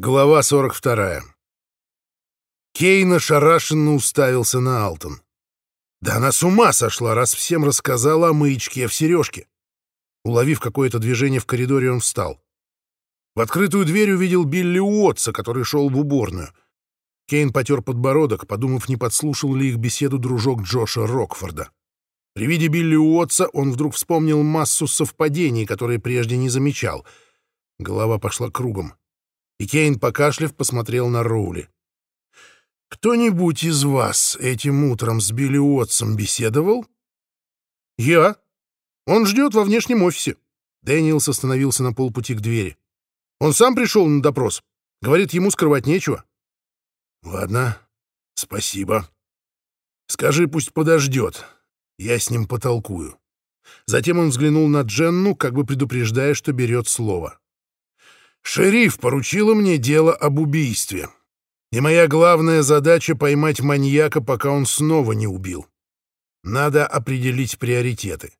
Глава 42. Кейн ошарашенно уставился на Алтон. Да она с ума сошла, раз всем рассказала о маячке в сережке. Уловив какое-то движение в коридоре, он встал. В открытую дверь увидел Билли Уотса, который шел в уборную. Кейн потер подбородок, подумав, не подслушал ли их беседу дружок Джоша Рокфорда. При виде Билли Уотса он вдруг вспомнил массу совпадений, которые прежде не замечал. Голова пошла кругом. И Кейн, покашлив, посмотрел на Роули. «Кто-нибудь из вас этим утром с Билли Уотсом беседовал?» «Я. Он ждет во внешнем офисе». Дэниелс остановился на полпути к двери. «Он сам пришел на допрос. Говорит, ему скрывать нечего». «Ладно, спасибо. Скажи, пусть подождет. Я с ним потолкую». Затем он взглянул на Дженну, как бы предупреждая, что берет слово. Шериф поручила мне дело об убийстве. И моя главная задача — поймать маньяка, пока он снова не убил. Надо определить приоритеты.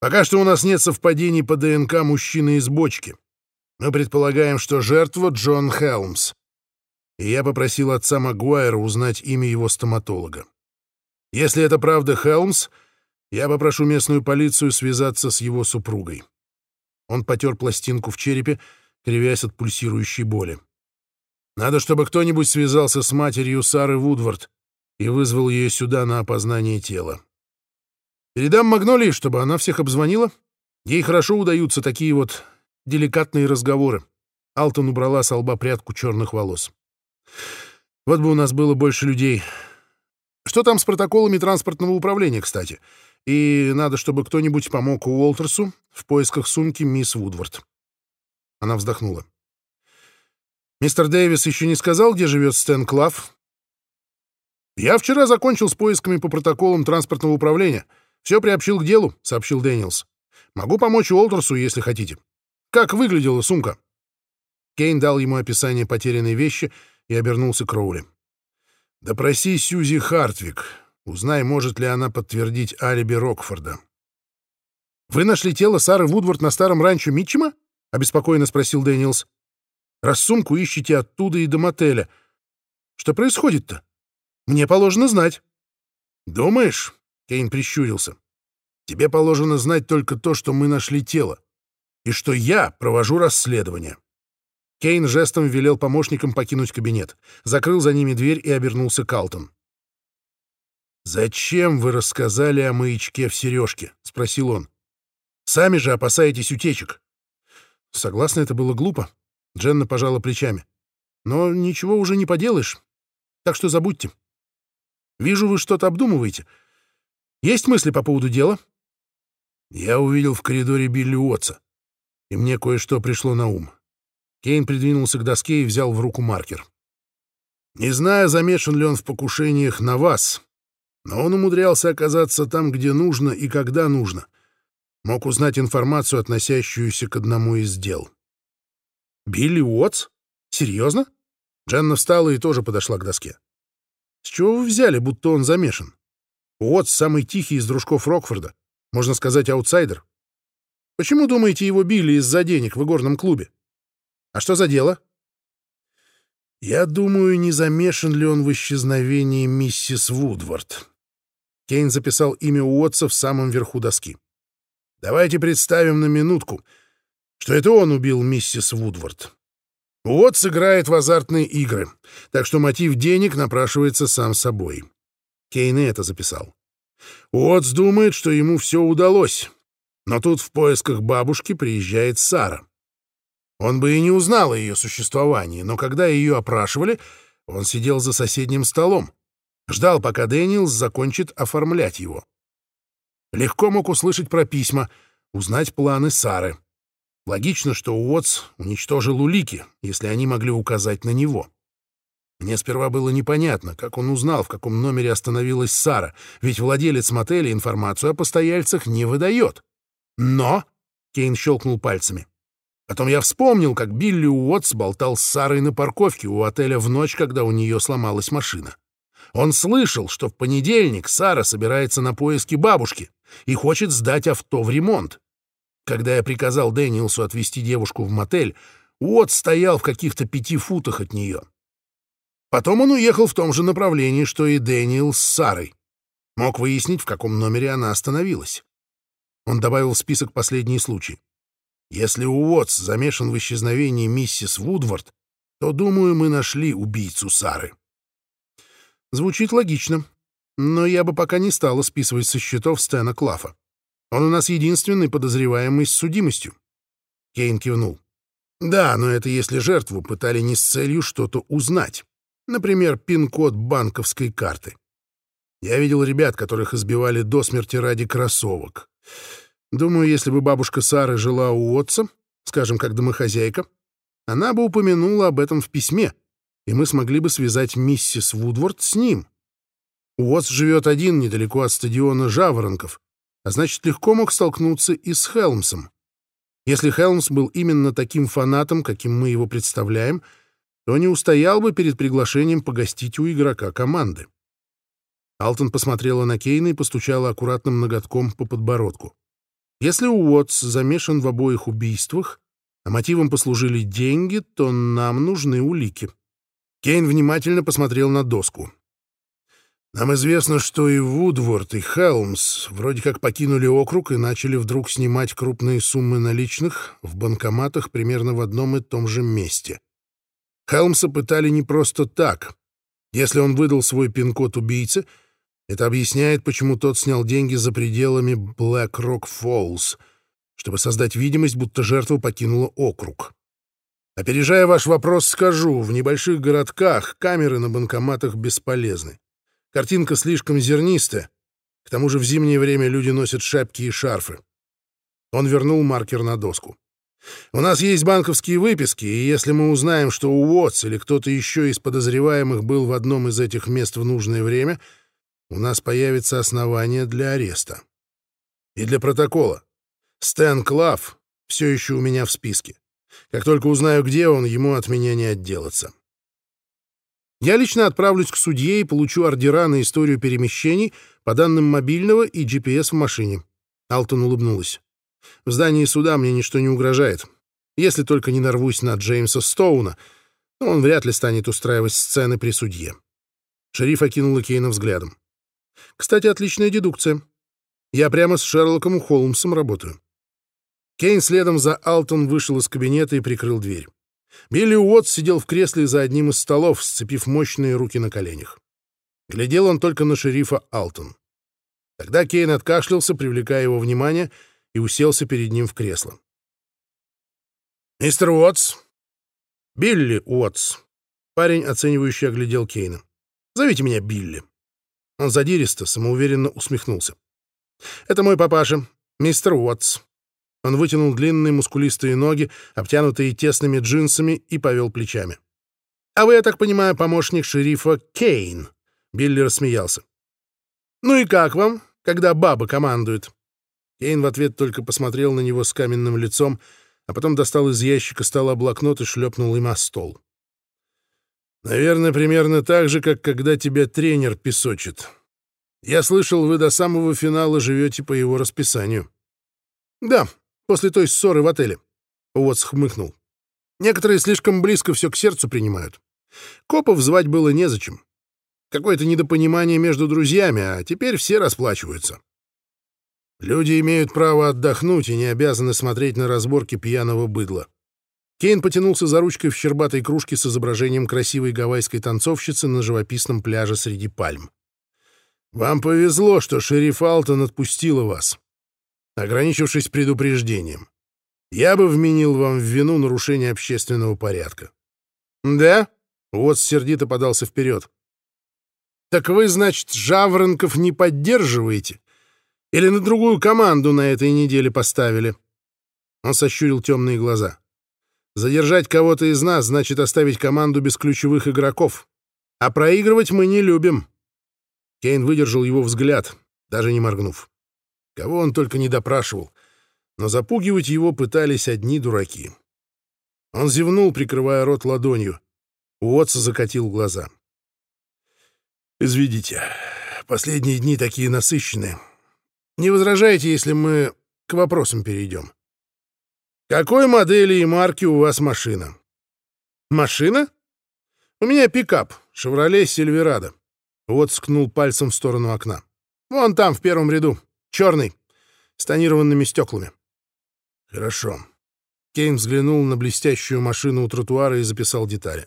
Пока что у нас нет совпадений по ДНК мужчины из бочки. Мы предполагаем, что жертва — Джон Хелмс. И я попросил отца Магуайра узнать имя его стоматолога. Если это правда Хелмс, я попрошу местную полицию связаться с его супругой. Он потер пластинку в черепе, кривясь от пульсирующей боли. Надо, чтобы кто-нибудь связался с матерью Сары Вудвард и вызвал ее сюда на опознание тела. Передам Магнолии, чтобы она всех обзвонила. Ей хорошо удаются такие вот деликатные разговоры. Алтон убрала с лба прядку черных волос. Вот бы у нас было больше людей. Что там с протоколами транспортного управления, кстати? И надо, чтобы кто-нибудь помог Уолтерсу в поисках сумки мисс Вудвард. Она вздохнула. «Мистер Дэвис еще не сказал, где живет Стэн Клав?» «Я вчера закончил с поисками по протоколам транспортного управления. Все приобщил к делу», — сообщил Дэниелс. «Могу помочь Уолтерсу, если хотите. Как выглядела сумка?» Кейн дал ему описание потерянной вещи и обернулся к Роули. «Допроси Сьюзи Хартвик. Узнай, может ли она подтвердить алиби Рокфорда». «Вы нашли тело Сары Вудвард на старом ранчо Митчема?» — обеспокоенно спросил Дэниелс. «Раз сумку ищете оттуда и до мотеля. Что происходит-то? Мне положено знать». «Думаешь?» — Кейн прищурился. «Тебе положено знать только то, что мы нашли тело, и что я провожу расследование». Кейн жестом велел помощникам покинуть кабинет, закрыл за ними дверь и обернулся к Алтон. «Зачем вы рассказали о маячке в сережке?» — спросил он. «Сами же опасаетесь утечек». Согласно, это было глупо. Дженна пожала плечами. Но ничего уже не поделаешь. Так что забудьте. Вижу, вы что-то обдумываете. Есть мысли по поводу дела? Я увидел в коридоре Билли Уотса, и мне кое-что пришло на ум. Кейн придвинулся к доске и взял в руку маркер. Не знаю, замешан ли он в покушениях на вас, но он умудрялся оказаться там, где нужно и когда нужно — мог узнать информацию, относящуюся к одному из дел. «Билли Уотс? Серьезно?» Дженна встала и тоже подошла к доске. «С чего вы взяли, будто он замешан? Уотс — самый тихий из дружков Рокфорда, можно сказать, аутсайдер. Почему, думаете, его били из-за денег в игорном клубе? А что за дело?» «Я думаю, не замешан ли он в исчезновении миссис Вудвард». Кейн записал имя Уотса в самом верху доски. Давайте представим на минутку, что это он убил миссис Вудвард. Вот сыграет в азартные игры, так что мотив денег напрашивается сам собой. Кейн это записал. Уотс думает, что ему все удалось, но тут в поисках бабушки приезжает Сара. Он бы и не узнал о ее существовании, но когда ее опрашивали, он сидел за соседним столом, ждал, пока Дэниелс закончит оформлять его. Легко мог услышать про письма, узнать планы Сары. Логично, что Уотс уничтожил улики, если они могли указать на него. Мне сперва было непонятно, как он узнал, в каком номере остановилась Сара, ведь владелец мотеля информацию о постояльцах не выдает. Но... Кейн щелкнул пальцами. Потом я вспомнил, как Билли Уотс болтал с Сарой на парковке у отеля в ночь, когда у нее сломалась машина. Он слышал, что в понедельник Сара собирается на поиски бабушки и хочет сдать авто в ремонт. Когда я приказал Дэниелсу отвезти девушку в мотель, Уот стоял в каких-то пяти футах от нее. Потом он уехал в том же направлении, что и Дэниел с Сарой. Мог выяснить, в каком номере она остановилась. Он добавил в список последние случаи. Если Уотс замешан в исчезновении миссис Вудвард, то, думаю, мы нашли убийцу Сары. Звучит логично, но я бы пока не стала списывать со счетов Стэна Клафа. Он у нас единственный подозреваемый с судимостью. Кейн кивнул. Да, но это если жертву пытали не с целью что-то узнать. Например, пин-код банковской карты. Я видел ребят, которых избивали до смерти ради кроссовок. Думаю, если бы бабушка Сары жила у отца, скажем, как домохозяйка, она бы упомянула об этом в письме, и мы смогли бы связать миссис Вудворд с ним. Уотс живет один недалеко от стадиона Жаворонков, а значит, легко мог столкнуться и с Хелмсом. Если Хелмс был именно таким фанатом, каким мы его представляем, то не устоял бы перед приглашением погостить у игрока команды. Алтон посмотрела на Кейна и постучала аккуратным ноготком по подбородку. Если Уотс замешан в обоих убийствах, а мотивом послужили деньги, то нам нужны улики. Кейн внимательно посмотрел на доску. Нам известно, что и Вудворд, и Хелмс вроде как покинули округ и начали вдруг снимать крупные суммы наличных в банкоматах примерно в одном и том же месте. Хелмса пытали не просто так. Если он выдал свой пин-код убийце, это объясняет, почему тот снял деньги за пределами Black Rock Falls, чтобы создать видимость, будто жертва покинула округ. Опережая ваш вопрос, скажу, в небольших городках камеры на банкоматах бесполезны. Картинка слишком зернистая. К тому же в зимнее время люди носят шапки и шарфы. Он вернул маркер на доску. У нас есть банковские выписки, и если мы узнаем, что Уотс или кто-то еще из подозреваемых был в одном из этих мест в нужное время, у нас появится основание для ареста. И для протокола. Стэн Клав все еще у меня в списке. Как только узнаю, где он, ему от меня не отделаться. Я лично отправлюсь к судье и получу ордера на историю перемещений по данным мобильного и GPS в машине. Алтон улыбнулась. В здании суда мне ничто не угрожает. Если только не нарвусь на Джеймса Стоуна, то он вряд ли станет устраивать сцены при судье. Шериф окинула Кейна взглядом. Кстати, отличная дедукция. Я прямо с Шерлоком Холмсом работаю. Кейн следом за Алтон вышел из кабинета и прикрыл дверь. Билли Уотс сидел в кресле за одним из столов, сцепив мощные руки на коленях. Глядел он только на шерифа Алтон. Тогда Кейн откашлялся, привлекая его внимание, и уселся перед ним в кресло. «Мистер Уотс!» «Билли Уотс!» Парень, оценивающий, оглядел Кейна. «Зовите меня Билли». Он задиристо, самоуверенно усмехнулся. «Это мой папаша, мистер Уотс. Он вытянул длинные мускулистые ноги, обтянутые тесными джинсами, и повел плечами. «А вы, я так понимаю, помощник шерифа Кейн?» Билли рассмеялся. «Ну и как вам, когда баба командует?» Кейн в ответ только посмотрел на него с каменным лицом, а потом достал из ящика стола блокнот и шлепнул им о стол. «Наверное, примерно так же, как когда тебя тренер песочит. Я слышал, вы до самого финала живете по его расписанию». «Да, после той ссоры в отеле. Уотс хмыкнул. Некоторые слишком близко все к сердцу принимают. Копов звать было незачем. Какое-то недопонимание между друзьями, а теперь все расплачиваются. Люди имеют право отдохнуть и не обязаны смотреть на разборки пьяного быдла. Кейн потянулся за ручкой в щербатой кружке с изображением красивой гавайской танцовщицы на живописном пляже среди пальм. «Вам повезло, что шериф Алтон отпустила вас ограничившись предупреждением. Я бы вменил вам в вину нарушение общественного порядка. Да? Вот сердито подался вперед. Так вы, значит, жаворонков не поддерживаете? Или на другую команду на этой неделе поставили? Он сощурил темные глаза. Задержать кого-то из нас значит оставить команду без ключевых игроков. А проигрывать мы не любим. Кейн выдержал его взгляд, даже не моргнув. Кого он только не допрашивал, но запугивать его пытались одни дураки. Он зевнул, прикрывая рот ладонью. Уотс закатил глаза. «Изведите, последние дни такие насыщенные. Не возражаете, если мы к вопросам перейдем? Какой модели и марки у вас машина?» Машина? У меня пикап, «Шевроле Сильверадо». Вот скнул пальцем в сторону окна. Вон там, в первом ряду. Черный, с тонированными стеклами. Хорошо. Кейн взглянул на блестящую машину у тротуара и записал детали.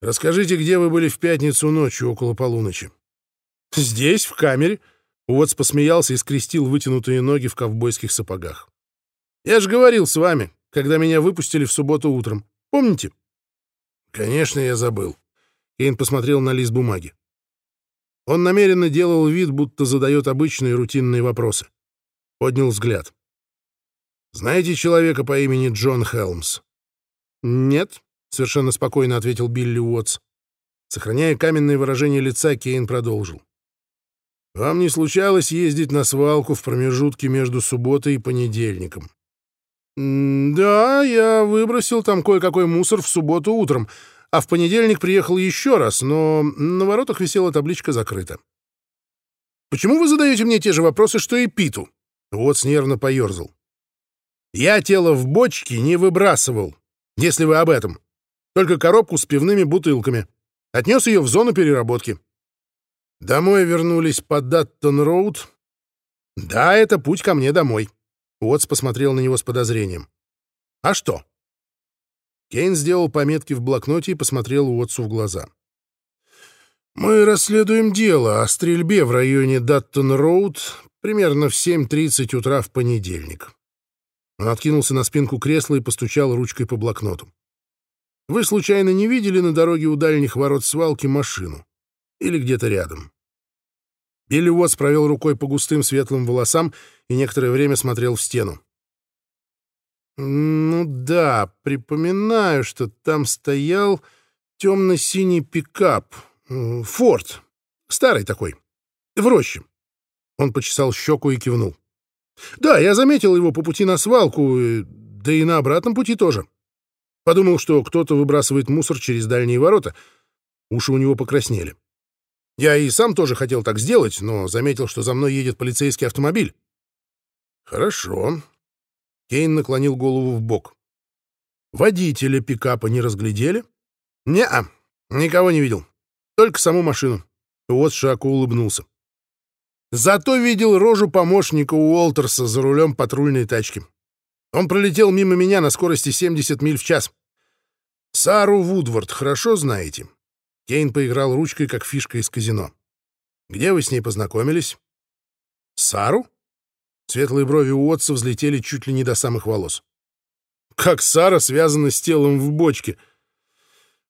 «Расскажите, где вы были в пятницу ночью около полуночи?» «Здесь, в камере». Уотс посмеялся и скрестил вытянутые ноги в ковбойских сапогах. «Я же говорил с вами, когда меня выпустили в субботу утром. Помните?» «Конечно, я забыл». Кейн посмотрел на лист бумаги. Он намеренно делал вид, будто задает обычные рутинные вопросы. Поднял взгляд. «Знаете человека по имени Джон Хелмс?» «Нет», — совершенно спокойно ответил Билли Уотс. Сохраняя каменное выражение лица, Кейн продолжил. «Вам не случалось ездить на свалку в промежутке между субботой и понедельником?» «Да, я выбросил там кое-какой мусор в субботу утром, а в понедельник приехал еще раз, но на воротах висела табличка «Закрыто». «Почему вы задаете мне те же вопросы, что и Питу?» Уотс нервно поерзал. «Я тело в бочке не выбрасывал, если вы об этом. Только коробку с пивными бутылками. Отнес ее в зону переработки. Домой вернулись по Даттон-Роуд. Да, это путь ко мне домой». Уотс посмотрел на него с подозрением. «А что?» Кейн сделал пометки в блокноте и посмотрел Уотсу в глаза. «Мы расследуем дело о стрельбе в районе Даттон-Роуд примерно в 7.30 утра в понедельник». Он откинулся на спинку кресла и постучал ручкой по блокноту. «Вы случайно не видели на дороге у дальних ворот свалки машину? Или где-то рядом?» Билли Уотс провел рукой по густым светлым волосам и некоторое время смотрел в стену. Ну да, припоминаю, что там стоял темно-синий пикап. Форд. Старый такой. В роще. Он почесал щеку и кивнул. Да, я заметил его по пути на свалку, э, да и на обратном пути тоже. Подумал, что кто-то выбрасывает мусор через дальние ворота. Уши у него покраснели. Я и сам тоже хотел так сделать, но заметил, что за мной едет полицейский автомобиль. Хорошо, Кейн наклонил голову в бок. Водителя пикапа не разглядели? Не-а, никого не видел. Только саму машину. Вот Шаку улыбнулся. Зато видел рожу помощника Уолтерса за рулем патрульной тачки. Он пролетел мимо меня на скорости 70 миль в час. Сару Вудвард хорошо знаете? Кейн поиграл ручкой, как фишка из казино. Где вы с ней познакомились? Сару? Светлые брови Уотса взлетели чуть ли не до самых волос. «Как Сара связана с телом в бочке?»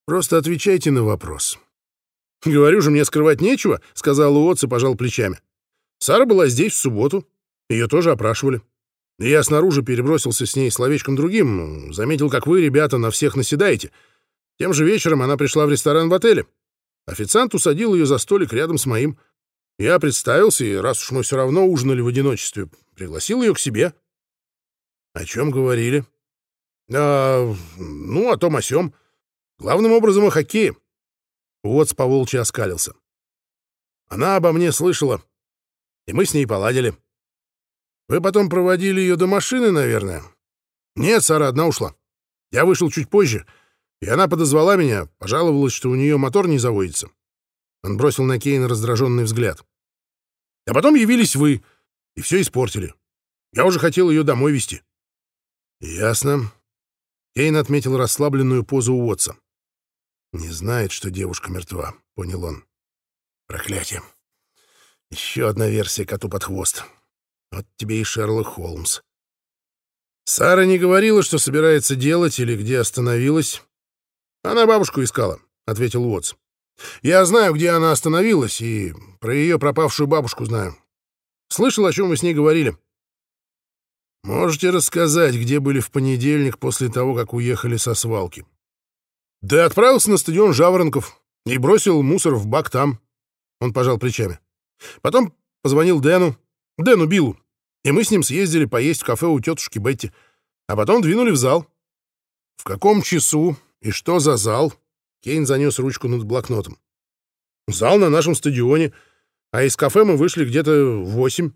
«Просто отвечайте на вопрос». «Говорю же, мне скрывать нечего», — сказал Уотс и пожал плечами. «Сара была здесь в субботу. Ее тоже опрашивали. Я снаружи перебросился с ней словечком другим. Заметил, как вы, ребята, на всех наседаете. Тем же вечером она пришла в ресторан в отеле. Официант усадил ее за столик рядом с моим. Я представился, и раз уж мы все равно ужинали в одиночестве, пригласил ее к себе. О чем говорили? А, ну, о том о сём. Главным образом о хоккее. Вот с поволчьи оскалился. Она обо мне слышала, и мы с ней поладили. Вы потом проводили ее до машины, наверное? Нет, Сара одна ушла. Я вышел чуть позже, и она подозвала меня, пожаловалась, что у нее мотор не заводится. Он бросил на Кейна раздраженный взгляд. А потом явились вы и все испортили. Я уже хотел ее домой везти. Ясно. Кейн отметил расслабленную позу Уотса. Не знает, что девушка мертва, понял он. Проклятие. Еще одна версия коту под хвост. Вот тебе и Шерлок Холмс. Сара не говорила, что собирается делать или где остановилась. Она бабушку искала, — ответил Уотс. Я знаю, где она остановилась, и про ее пропавшую бабушку знаю. Слышал, о чем вы с ней говорили. Можете рассказать, где были в понедельник после того, как уехали со свалки? Да отправился на стадион Жаворонков и бросил мусор в бак там. Он пожал плечами. Потом позвонил Дэну, Дэну Биллу, и мы с ним съездили поесть в кафе у тетушки Бетти, а потом двинули в зал. В каком часу и что за зал? Кейн занес ручку над блокнотом. «Зал на нашем стадионе, а из кафе мы вышли где-то в восемь.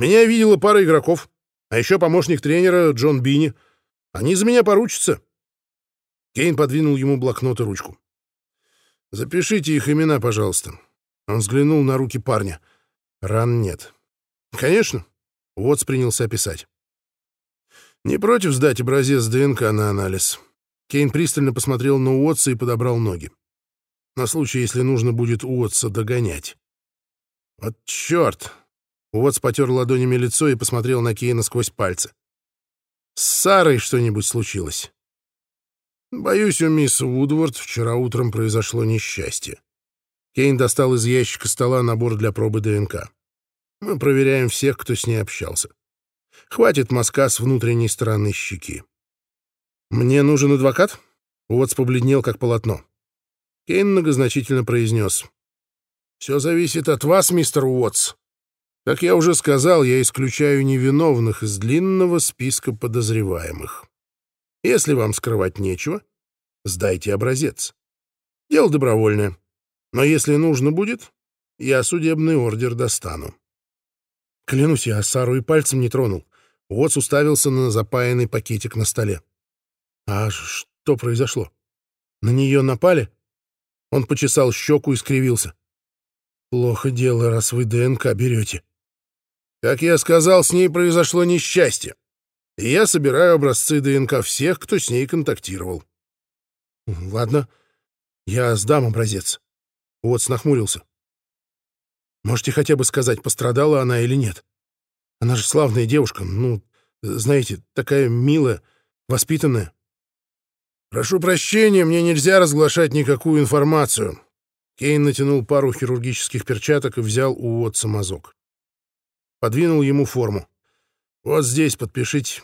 Меня видела пара игроков, а еще помощник тренера Джон Бини. Они за меня поручатся». Кейн подвинул ему блокнот и ручку. «Запишите их имена, пожалуйста». Он взглянул на руки парня. Ран нет. «Конечно». Уотс принялся писать. «Не против сдать образец ДНК на анализ?» Кейн пристально посмотрел на Уотса и подобрал ноги. На случай, если нужно будет Уотса догонять. «Вот черт!» Уотс потер ладонями лицо и посмотрел на Кейна сквозь пальцы. «С Сарой что-нибудь случилось?» «Боюсь, у мисс Вудворд вчера утром произошло несчастье». Кейн достал из ящика стола набор для пробы ДНК. «Мы проверяем всех, кто с ней общался. Хватит мазка с внутренней стороны щеки». «Мне нужен адвокат?» Уотс побледнел, как полотно. Кейн многозначительно произнес. «Все зависит от вас, мистер Уотс. Как я уже сказал, я исключаю невиновных из длинного списка подозреваемых». Если вам скрывать нечего, сдайте образец. Дело добровольное. Но если нужно будет, я судебный ордер достану. Клянусь, я Сару и пальцем не тронул. Уотс уставился на запаянный пакетик на столе. А что произошло? На нее напали? Он почесал щеку и скривился. Плохо дело, раз вы ДНК берете. Как я сказал, с ней произошло несчастье и я собираю образцы ДНК всех, кто с ней контактировал. Ладно, я сдам образец. Вот нахмурился. Можете хотя бы сказать, пострадала она или нет? Она же славная девушка, ну, знаете, такая милая, воспитанная. Прошу прощения, мне нельзя разглашать никакую информацию. Кейн натянул пару хирургических перчаток и взял у Уотса мазок. Подвинул ему форму. Вот здесь подпишите.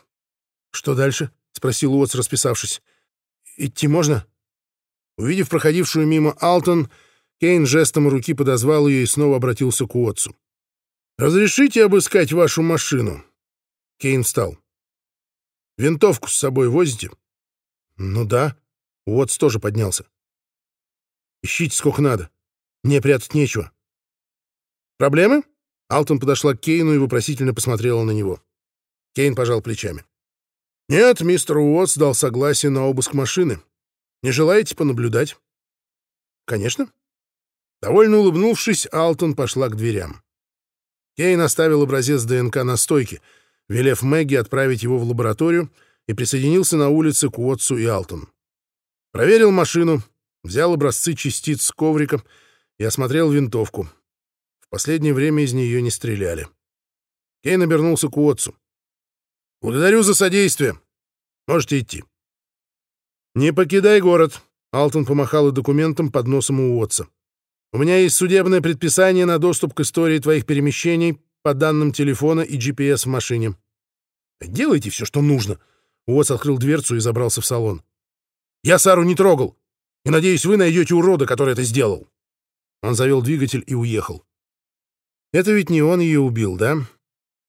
Что дальше? спросил Уотс, расписавшись. Идти можно? Увидев проходившую мимо Алтон, Кейн жестом руки подозвал ее и снова обратился к Уотсу. «Разрешите обыскать вашу машину?» Кейн встал. «Винтовку с собой возите?» «Ну да». Уотс тоже поднялся. «Ищите сколько надо. Мне прятать нечего». «Проблемы?» Алтон подошла к Кейну и вопросительно посмотрела на него. Кейн пожал плечами. «Нет, мистер Уотс дал согласие на обыск машины. Не желаете понаблюдать?» «Конечно». Довольно улыбнувшись, Алтон пошла к дверям. Кейн оставил образец ДНК на стойке, велев Мэгги отправить его в лабораторию, и присоединился на улице к Уотсу и Алтон. Проверил машину, взял образцы частиц с коврика и осмотрел винтовку. В последнее время из нее не стреляли. Кейн обернулся к Уотсу. «Благодарю за содействие. Можете идти». «Не покидай город», — Алтон помахал документом под носом у Уотса. «У меня есть судебное предписание на доступ к истории твоих перемещений по данным телефона и GPS в машине». «Делайте все, что нужно». Уотс открыл дверцу и забрался в салон. «Я Сару не трогал, и надеюсь, вы найдете урода, который это сделал». Он завел двигатель и уехал. «Это ведь не он ее убил, да?»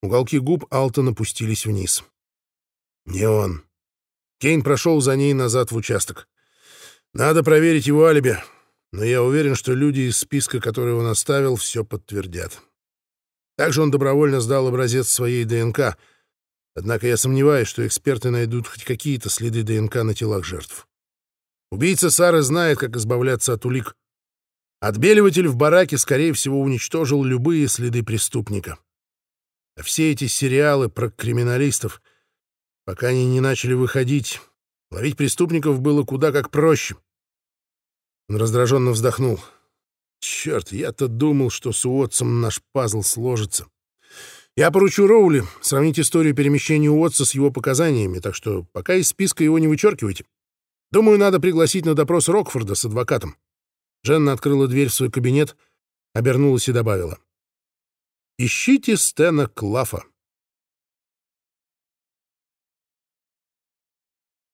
Уголки губ Алтона опустились вниз. «Не он». Кейн прошел за ней назад в участок. «Надо проверить его алиби, но я уверен, что люди из списка, который он оставил, все подтвердят. Также он добровольно сдал образец своей ДНК, однако я сомневаюсь, что эксперты найдут хоть какие-то следы ДНК на телах жертв. Убийца Сары знает, как избавляться от улик. Отбеливатель в бараке, скорее всего, уничтожил любые следы преступника. А все эти сериалы про криминалистов, пока они не начали выходить, ловить преступников было куда как проще. Он раздраженно вздохнул. Черт, я-то думал, что с Уотсом наш пазл сложится. Я поручу Роули сравнить историю перемещения Уотса с его показаниями, так что пока из списка его не вычеркивайте. Думаю, надо пригласить на допрос Рокфорда с адвокатом. Женна открыла дверь в свой кабинет, обернулась и добавила. Ищите Стена Клафа.